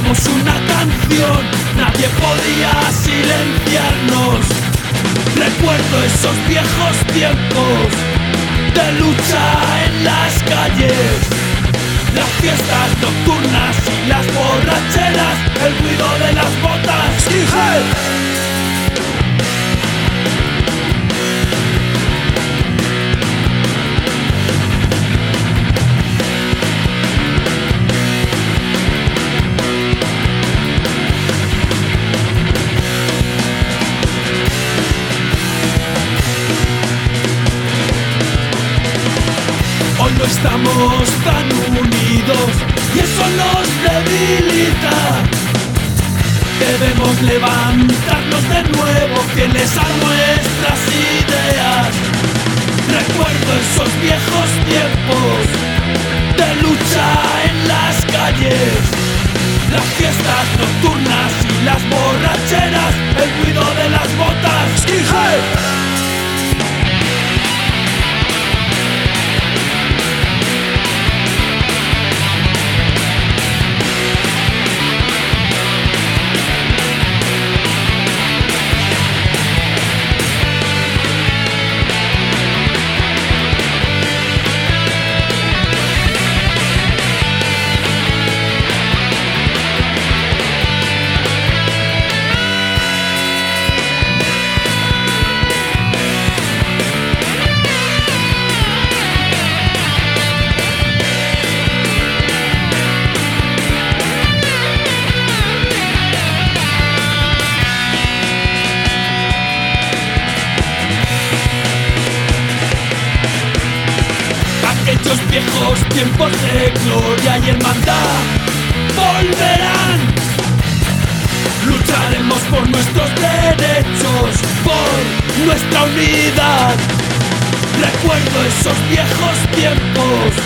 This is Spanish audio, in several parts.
cantábamos una canción, nadie podía silenciarnos. Recuerdo esos viejos tiempos de lucha en las calles, las fiestas nocturnas y las borracheras, el ruido de las botas. Hoy no estamos tan unidos y eso nos debilita. Debemos levantarnos de nuevo, fieles a nuestras ideas. Recuerdo esos viejos tiempos de lucha en las calles, las fiestas nocturnas Aquellos viejos tiempos de gloria y hermandad volverán. Lucharemos por nuestros derechos, por nuestra unidad. Recuerdo esos viejos tiempos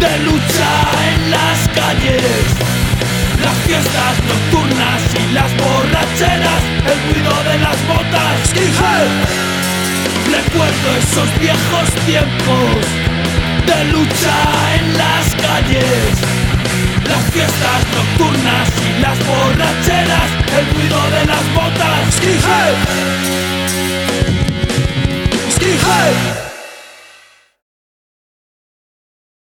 de lucha en las calles, las fiestas nocturnas y las borracheras, el ruido de las botas. Recuerdo esos viejos tiempos de lucha en las calles. Las fiestas nocturnas y las borracheras, el ruido de las botas.